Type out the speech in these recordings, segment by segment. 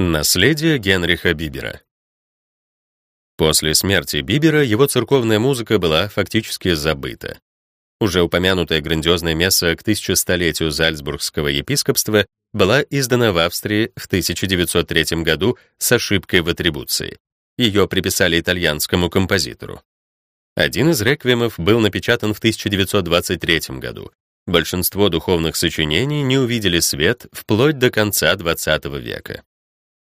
Наследие Генриха Бибера После смерти Бибера его церковная музыка была фактически забыта. Уже упомянутая грандиозная месса к 1100-летию Зальцбургского епископства была издана в Австрии в 1903 году с ошибкой в атрибуции. Ее приписали итальянскому композитору. Один из реквиемов был напечатан в 1923 году. Большинство духовных сочинений не увидели свет вплоть до конца XX века.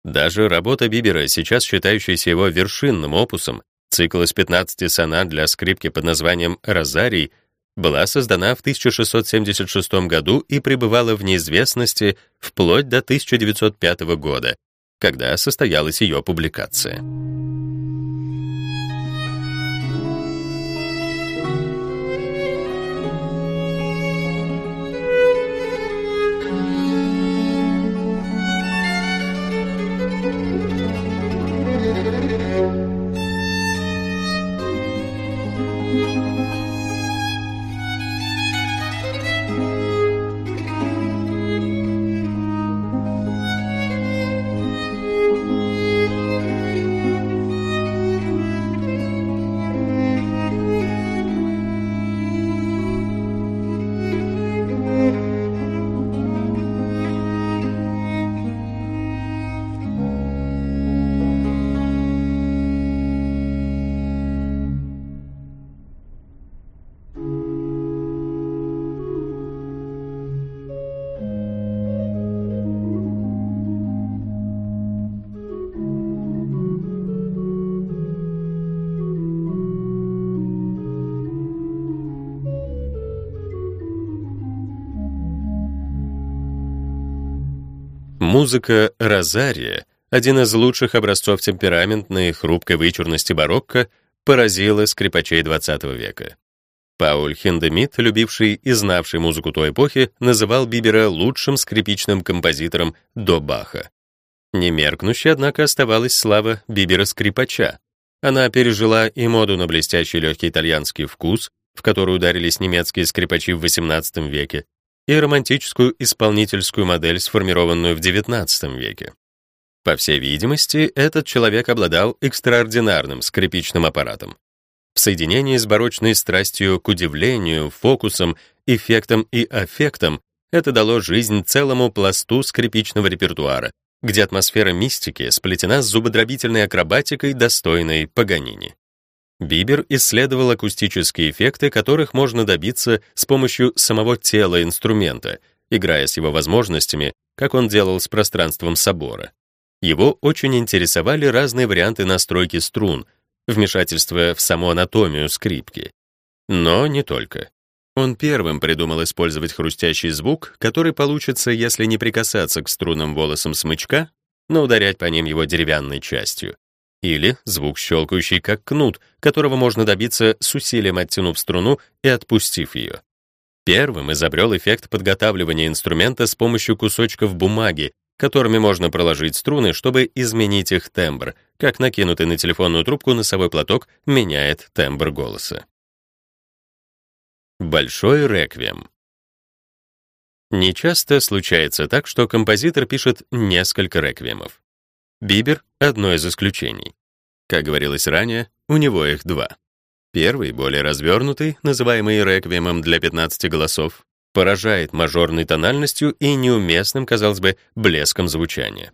Даже работа Бибера, сейчас считающаяся его вершинным опусом, цикл из 15 сонат для скрипки под названием «Розарий», была создана в 1676 году и пребывала в неизвестности вплоть до 1905 года, когда состоялась ее публикация. Музыка «Розария», один из лучших образцов темпераментной хрупкой вычурности барокко, поразила скрипачей XX века. Пауль Хиндемит, любивший и знавший музыку той эпохи, называл Бибера лучшим скрипичным композитором до Баха. Немеркнущей, однако, оставалась слава Бибера-скрипача. Она пережила и моду на блестящий легкий итальянский вкус, в который ударились немецкие скрипачи в XVIII веке, и романтическую исполнительскую модель, сформированную в XIX веке. По всей видимости, этот человек обладал экстраординарным скрипичным аппаратом. В соединении с барочной страстью к удивлению, фокусом, эффектом и аффектом это дало жизнь целому пласту скрипичного репертуара, где атмосфера мистики сплетена с зубодробительной акробатикой, достойной Паганини. Бибер исследовал акустические эффекты, которых можно добиться с помощью самого тела инструмента, играя с его возможностями, как он делал с пространством собора. Его очень интересовали разные варианты настройки струн, вмешательство в саму анатомию скрипки. Но не только. Он первым придумал использовать хрустящий звук, который получится, если не прикасаться к струнам волосом смычка, но ударять по ним его деревянной частью. Или звук, щелкающий как кнут, которого можно добиться с усилием оттянув струну и отпустив ее. Первым изобрел эффект подготавливания инструмента с помощью кусочков бумаги, которыми можно проложить струны, чтобы изменить их тембр, как накинутый на телефонную трубку носовой платок меняет тембр голоса. Большой реквием. Нечасто случается так, что композитор пишет несколько реквиемов. Бибер — одно из исключений. Как говорилось ранее, у него их два. Первый, более развернутый, называемый реквиемом для 15 голосов, поражает мажорной тональностью и неуместным, казалось бы, блеском звучания.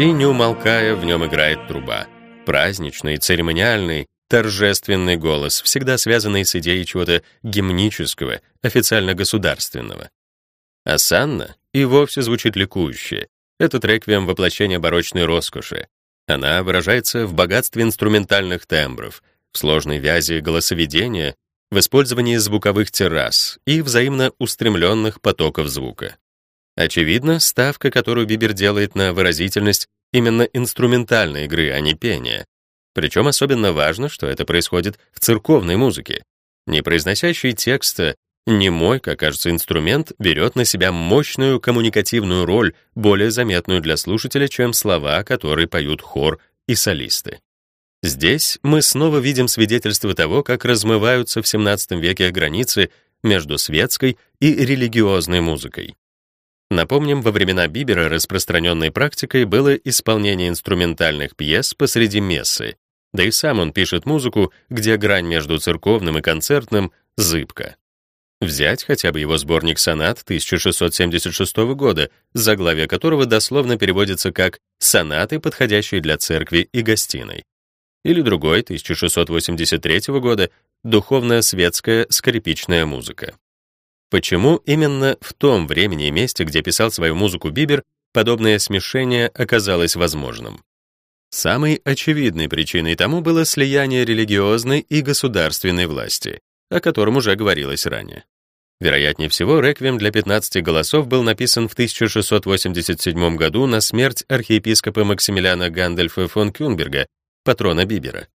Почти не умолкая, в нем играет труба. Праздничный, церемониальный, торжественный голос, всегда связанный с идеей чего-то гимнического, официально государственного. А Санна и вовсе звучит ликующе. Этот реквием воплощение барочной роскоши. Она выражается в богатстве инструментальных тембров, в сложной вязи голосоведения, в использовании звуковых террас и взаимно устремленных потоков звука. Очевидно, ставка, которую Бибер делает на выразительность именно инструментальной игры, а не пения. Причем особенно важно, что это происходит в церковной музыке. Не произносящий текста, немой, как кажется, инструмент берет на себя мощную коммуникативную роль, более заметную для слушателя, чем слова, которые поют хор и солисты. Здесь мы снова видим свидетельство того, как размываются в XVII веке границы между светской и религиозной музыкой. Напомним, во времена Бибера распространенной практикой было исполнение инструментальных пьес посреди мессы, да и сам он пишет музыку, где грань между церковным и концертным зыбка. Взять хотя бы его сборник сонат 1676 года, заглавие которого дословно переводится как «сонаты, подходящие для церкви и гостиной». Или другой, 1683 года, «Духовная светская скрипичная музыка». Почему именно в том времени и месте, где писал свою музыку Бибер, подобное смешение оказалось возможным? Самой очевидной причиной тому было слияние религиозной и государственной власти, о котором уже говорилось ранее. Вероятнее всего, реквием для 15 голосов был написан в 1687 году на смерть архиепископа Максимилиана Гандальфа фон Кюнберга, патрона Бибера.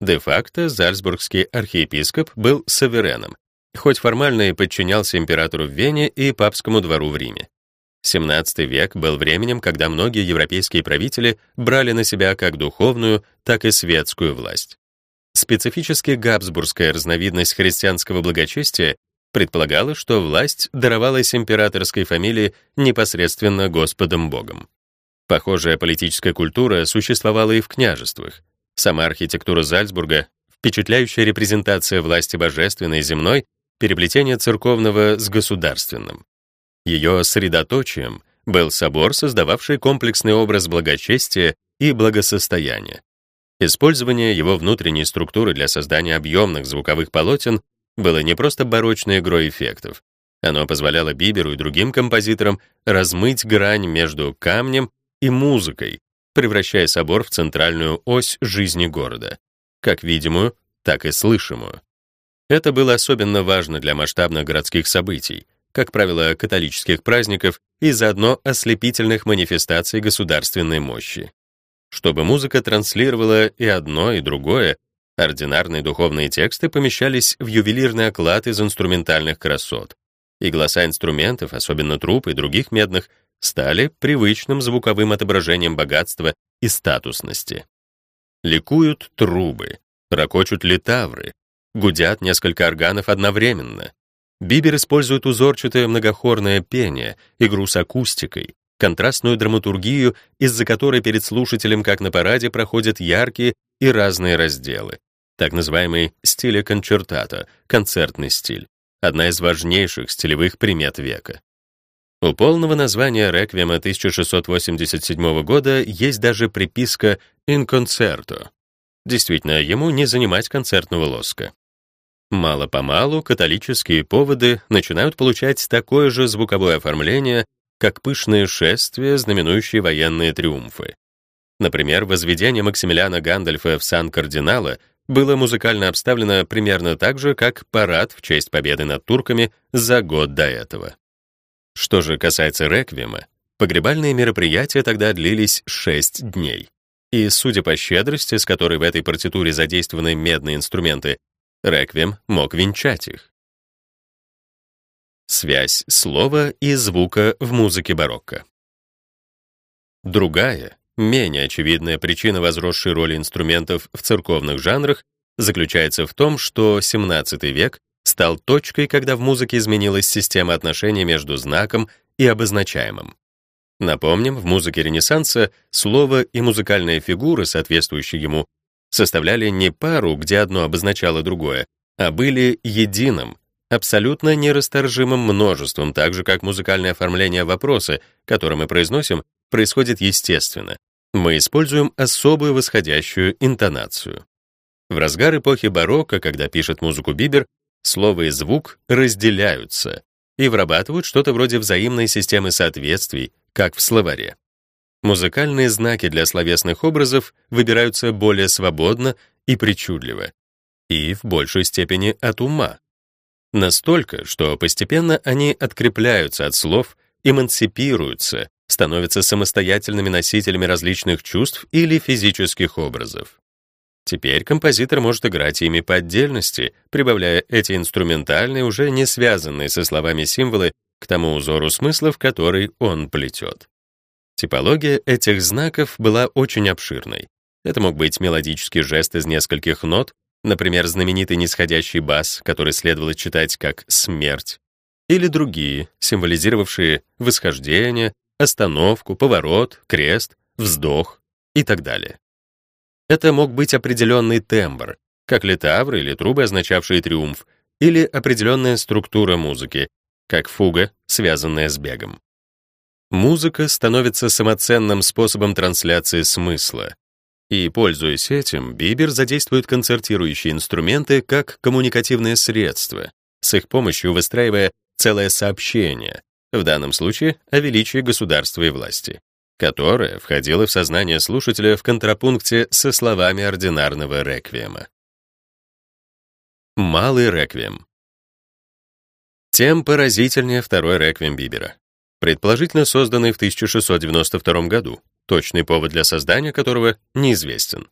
Де-факто зальцбургский архиепископ был сувереном, хоть формально и подчинялся императору в Вене и папскому двору в Риме. XVII век был временем, когда многие европейские правители брали на себя как духовную, так и светскую власть. Специфически габсбургская разновидность христианского благочестия предполагала, что власть даровалась императорской фамилии непосредственно Господом Богом. Похожая политическая культура существовала и в княжествах. Сама архитектура Зальцбурга, впечатляющая репрезентация власти божественной и земной, переплетение церковного с государственным. Ее средоточием был собор, создававший комплексный образ благочестия и благосостояния. Использование его внутренней структуры для создания объемных звуковых полотен было не просто барочной игрой эффектов. Оно позволяло Биберу и другим композиторам размыть грань между камнем и музыкой, превращая собор в центральную ось жизни города, как видимую, так и слышимую. Это было особенно важно для масштабных городских событий, как правило, католических праздников и заодно ослепительных манифестаций государственной мощи. Чтобы музыка транслировала и одно, и другое, ординарные духовные тексты помещались в ювелирный оклад из инструментальных красот, и голоса инструментов, особенно труб и других медных, стали привычным звуковым отображением богатства и статусности. Ликуют трубы, ракочут литавры, Гудят несколько органов одновременно. Бибер использует узорчатое многохорное пение, игру с акустикой, контрастную драматургию, из-за которой перед слушателем, как на параде, проходят яркие и разные разделы. Так называемый стиле концертата, концертный стиль, одна из важнейших стилевых примет века. У полного названия реквиема 1687 года есть даже приписка «in concerto». Действительно, ему не занимать концертного лоска. Мало-помалу католические поводы начинают получать такое же звуковое оформление, как пышные шествия, знаменующие военные триумфы. Например, возведение Максимилиана Гандальфа в сан кардинала было музыкально обставлено примерно так же, как парад в честь победы над турками за год до этого. Что же касается реквиема, погребальные мероприятия тогда длились 6 дней. И, судя по щедрости, с которой в этой партитуре задействованы медные инструменты, Реквием мог венчать их. Связь слова и звука в музыке барокко. Другая, менее очевидная причина возросшей роли инструментов в церковных жанрах заключается в том, что XVII век стал точкой, когда в музыке изменилась система отношений между знаком и обозначаемым. Напомним, в музыке Ренессанса слово и музыкальные фигуры, соответствующие ему, составляли не пару, где одно обозначало другое, а были единым, абсолютно нерасторжимым множеством, так же как музыкальное оформление вопроса, который мы произносим, происходит естественно. Мы используем особую восходящую интонацию. В разгар эпохи барокко, когда пишет музыку Бибер, слово и звук разделяются и вырабатывают что-то вроде взаимной системы соответствий, как в словаре. Музыкальные знаки для словесных образов выбираются более свободно и причудливо, и в большей степени от ума. Настолько, что постепенно они открепляются от слов эмансипируются, становятся самостоятельными носителями различных чувств или физических образов. Теперь композитор может играть ими по отдельности, прибавляя эти инструментальные, уже не связанные со словами символы, к тому узору смыслов, который он плетет. Типология этих знаков была очень обширной. Это мог быть мелодический жест из нескольких нот, например, знаменитый нисходящий бас, который следовало читать как «смерть», или другие, символизировавшие восхождение, остановку, поворот, крест, вздох и так далее. Это мог быть определенный тембр, как литавры или трубы, означавшие триумф, или определенная структура музыки, как фуга, связанная с бегом. Музыка становится самоценным способом трансляции смысла. И, пользуясь этим, Бибер задействует концертирующие инструменты как коммуникативное средство, с их помощью выстраивая целое сообщение, в данном случае о величии государства и власти которая входила в сознание слушателя в контрапункте со словами ординарного реквиема. Малый реквием. Тем поразительнее второй реквием Бибера, предположительно созданный в 1692 году, точный повод для создания которого неизвестен.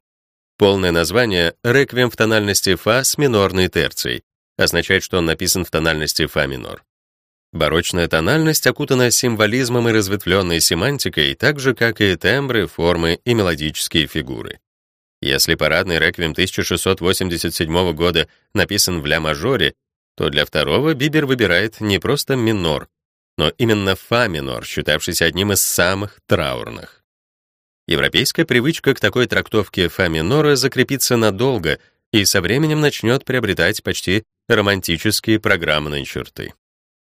Полное название «Реквием в тональности фа с минорной терцией» означает, что он написан в тональности фа минор. Барочная тональность окутана символизмом и разветвленной семантикой, так же, как и тембры, формы и мелодические фигуры. Если парадный реквием 1687 года написан в ля-мажоре, то для второго Бибер выбирает не просто минор, но именно фа-минор, считавшийся одним из самых траурных. Европейская привычка к такой трактовке фа-минора закрепится надолго и со временем начнет приобретать почти романтические программные черты.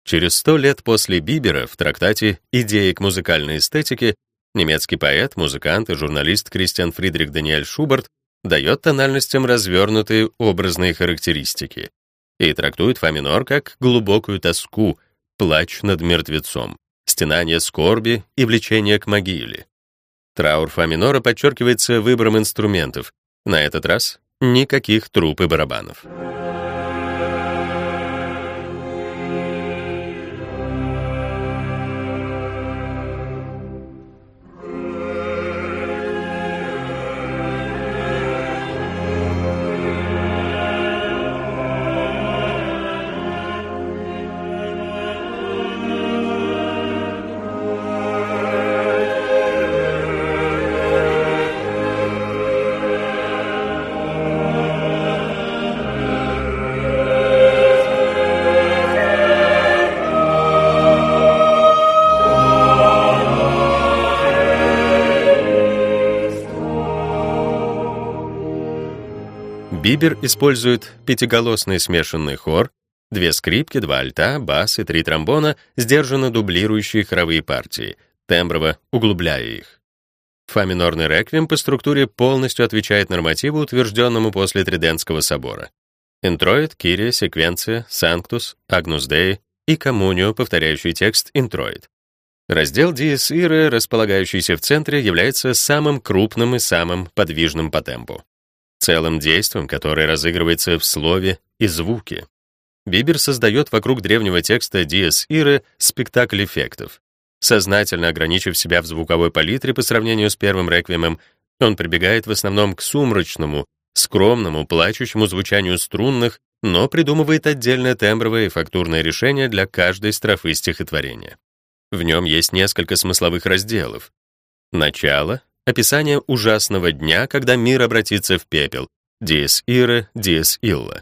Через сто лет после Бибера в трактате «Идеи к музыкальной эстетике» немецкий поэт, музыкант и журналист Кристиан Фридрих Даниэль Шуберт дает тональностям развернутые образные характеристики и трактует фа минор как глубокую тоску, плач над мертвецом, стенание скорби и влечение к могиле. Траур фа минора подчеркивается выбором инструментов, на этот раз никаких труб и барабанов. Бибер использует пятиголосный смешанный хор, две скрипки, два альта, бас и три тромбона, сдержанно дублирующие хоровые партии, темброво углубляя их. Фа-минорный реквием по структуре полностью отвечает нормативу, утвержденному после Тридентского собора. Интроид, Кирия, секвенция, Санктус, Агнус Dei и Коммунио, повторяющий текст интроид. Раздел Диес Ире, располагающийся в центре, является самым крупным и самым подвижным по темпу целым действием, которое разыгрывается в слове и звуке. Бибер создает вокруг древнего текста Диас Иры спектакль эффектов. Сознательно ограничив себя в звуковой палитре по сравнению с первым реквиемом, он прибегает в основном к сумрачному, скромному, плачущему звучанию струнных, но придумывает отдельное тембровое и фактурное решение для каждой строфы стихотворения. В нем есть несколько смысловых разделов. Начало, Описание ужасного дня, когда мир обратится в пепел. Диес Ире, Диес Илла.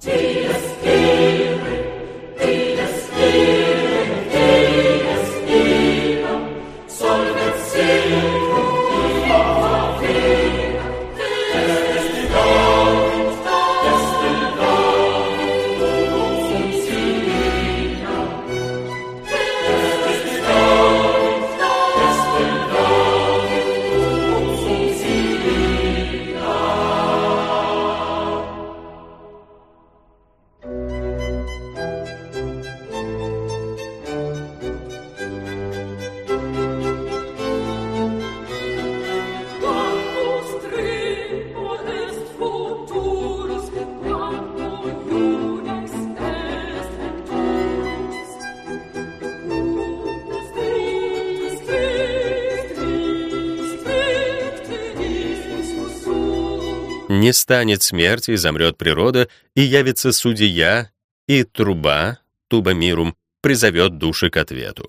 Не станет смерти, и замрет природа, и явится судья, и труба, туба мирум, призовет души к ответу.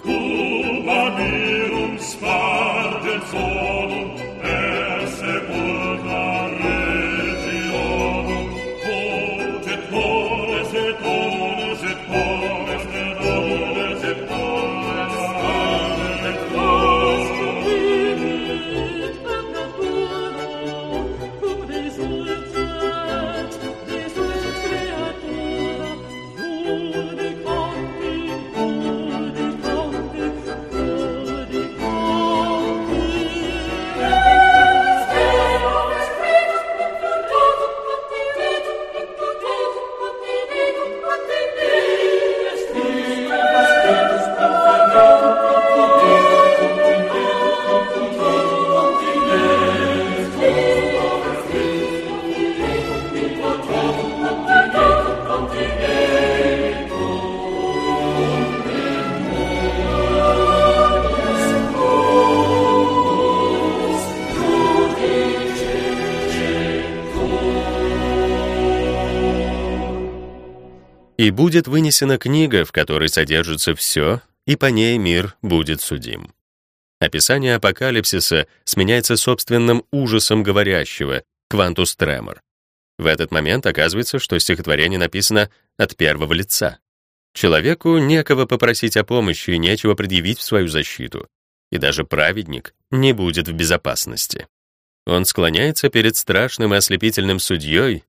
И будет вынесена книга, в которой содержится все, и по ней мир будет судим. Описание апокалипсиса сменяется собственным ужасом говорящего, квантус тремор. В этот момент оказывается, что стихотворение написано от первого лица. Человеку некого попросить о помощи и нечего предъявить в свою защиту. И даже праведник не будет в безопасности. Он склоняется перед страшным и ослепительным судьей,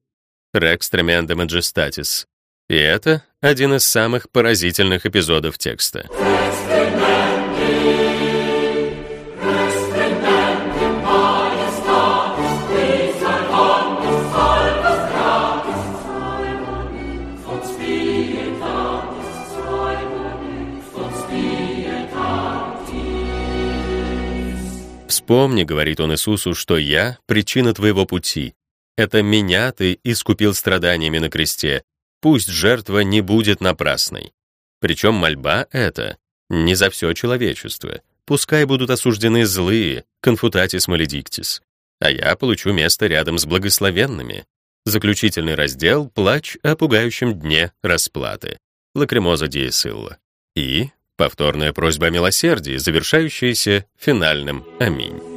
Rex Tremenda Majestatis, и это один из самых поразительных эпизодов текста. «Вспомни, — говорит он Иисусу, — что я — причина твоего пути. Это меня ты искупил страданиями на кресте, Пусть жертва не будет напрасной. Причем мольба эта не за все человечество. Пускай будут осуждены злые, confutatis maledictis. А я получу место рядом с благословенными. Заключительный раздел «Плач о пугающем дне расплаты». Lacrimosa dies illa. И повторная просьба о милосердии, завершающаяся финальным «Аминь».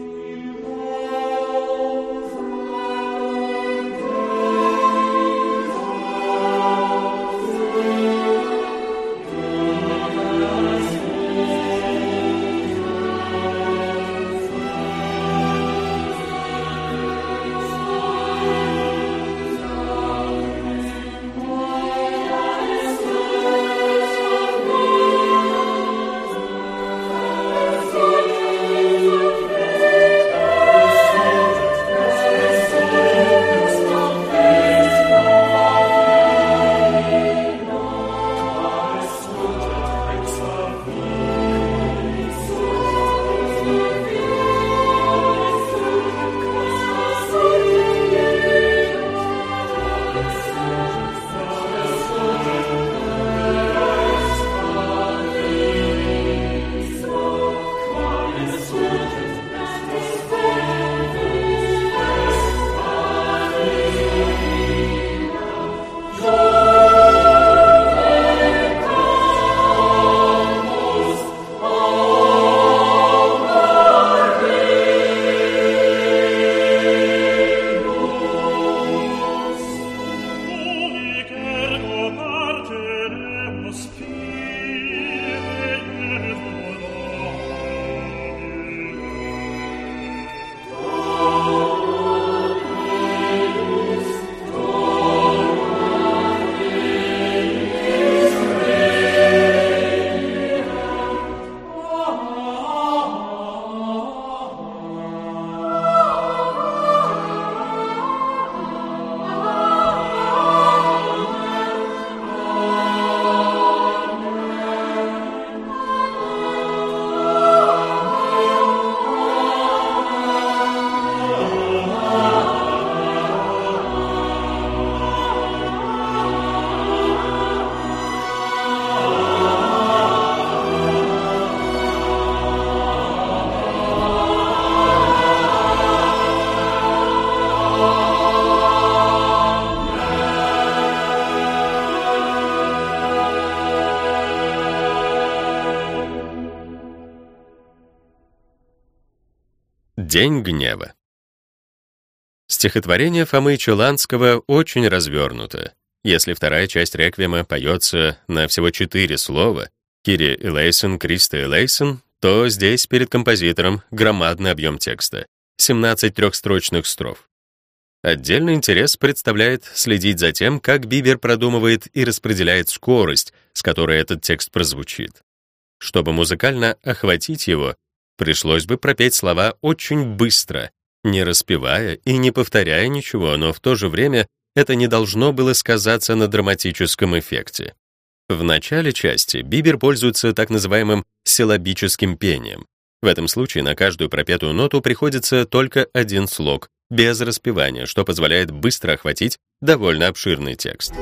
День гнева. Стихотворение Фомы Чуланского очень развернуто. Если вторая часть реквиема поется на всего четыре слова «Кири Элейсон, Криста Элейсон», то здесь перед композитором громадный объем текста — 17 трехстрочных строф. Отдельный интерес представляет следить за тем, как Бибер продумывает и распределяет скорость, с которой этот текст прозвучит. Чтобы музыкально охватить его, пришлось бы пропеть слова очень быстро, не распевая и не повторяя ничего, но в то же время это не должно было сказаться на драматическом эффекте. В начале части Бибер пользуется так называемым силлабическим пением. В этом случае на каждую пропетую ноту приходится только один слог, без распевания, что позволяет быстро охватить довольно обширный текст.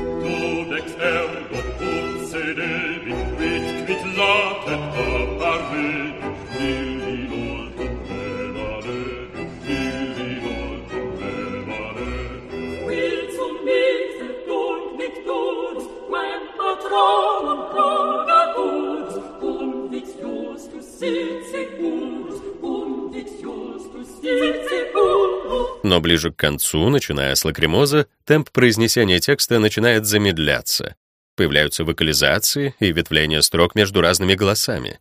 Но ближе к концу, начиная с лакримоза, темп произнесения текста начинает замедляться. Появляются вокализации и ветвления строк между разными голосами.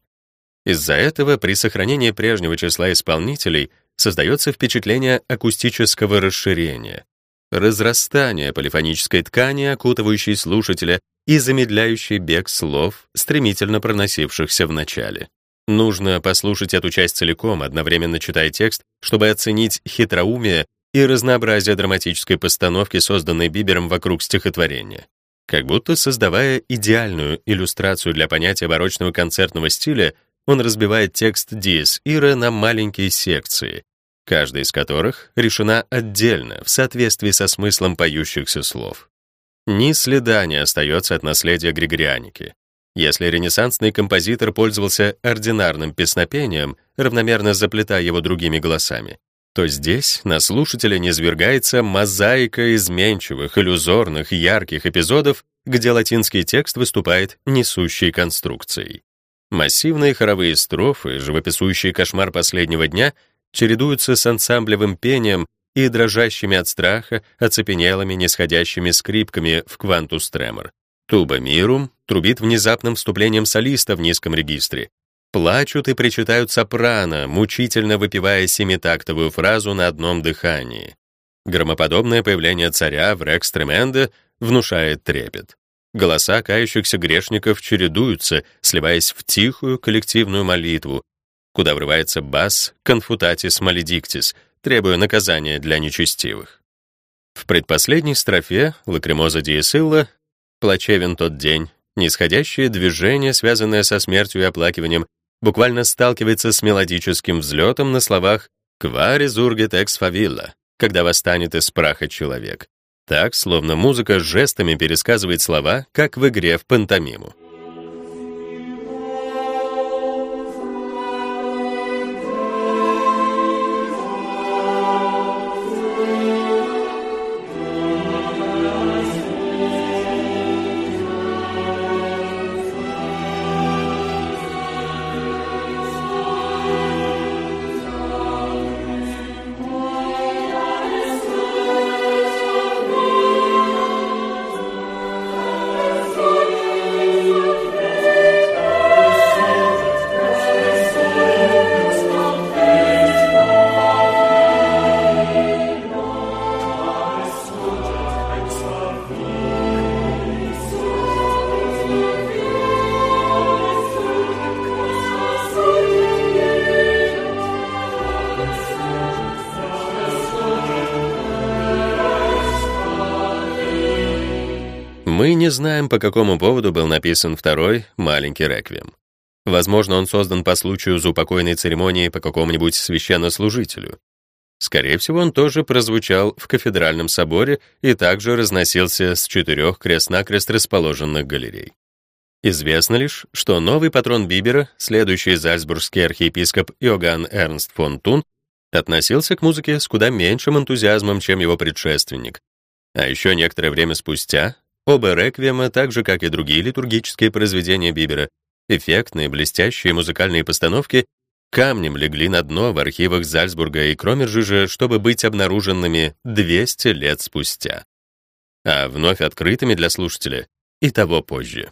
Из-за этого при сохранении прежнего числа исполнителей создается впечатление акустического расширения, разрастания полифонической ткани, окутывающей слушателя и замедляющей бег слов, стремительно проносившихся в начале. Нужно послушать эту часть целиком, одновременно читая текст, чтобы оценить хитроумие и разнообразие драматической постановки, созданной Бибером вокруг стихотворения. Как будто создавая идеальную иллюстрацию для понятия барочного концертного стиля, он разбивает текст Диес Ира на маленькие секции, каждая из которых решена отдельно, в соответствии со смыслом поющихся слов. Ни следа не остается от наследия григорианики. Если ренессансный композитор пользовался ординарным песнопением, равномерно заплетая его другими голосами, то здесь на слушателя низвергается мозаика изменчивых, иллюзорных, ярких эпизодов, где латинский текст выступает несущей конструкцией. Массивные хоровые строфы, живописующие кошмар последнего дня, чередуются с ансамблевым пением и дрожащими от страха, оцепенелыми, нисходящими скрипками в квантус тремор. Туба мирум трубит внезапным вступлением солиста в низком регистре. Плачут и причитают сопрано, мучительно выпивая семитактовую фразу на одном дыхании. Громоподобное появление царя в рекс тременде внушает трепет. Голоса кающихся грешников чередуются, сливаясь в тихую коллективную молитву, куда врывается бас «Confutatis maledictis», требуя наказания для нечестивых. В предпоследней строфе «Лакримоза диесилла» Плачевен тот день. Нисходящее движение, связанное со смертью и оплакиванием, буквально сталкивается с мелодическим взлетом на словах «Ква резургет экс фавилла», когда восстанет из праха человек. Так, словно музыка жестами пересказывает слова, как в игре в пантомиму. Не знаем, по какому поводу был написан второй маленький реквием. Возможно, он создан по случаю заупокойной церемонии по какому-нибудь священнослужителю. Скорее всего, он тоже прозвучал в кафедральном соборе и также разносился с четырех крест-накрест расположенных галерей. Известно лишь, что новый патрон Бибера, следующий зальцбургский архиепископ Иоганн Эрнст фон Тун, относился к музыке с куда меньшим энтузиазмом, чем его предшественник. А еще некоторое время спустя Оба реквиема, так же как и другие литургические произведения Бибера, эффектные, блестящие музыкальные постановки, камнем легли на дно в архивах Зальцбурга и Кромержижа, чтобы быть обнаруженными 200 лет спустя. А вновь открытыми для слушателя и того позже.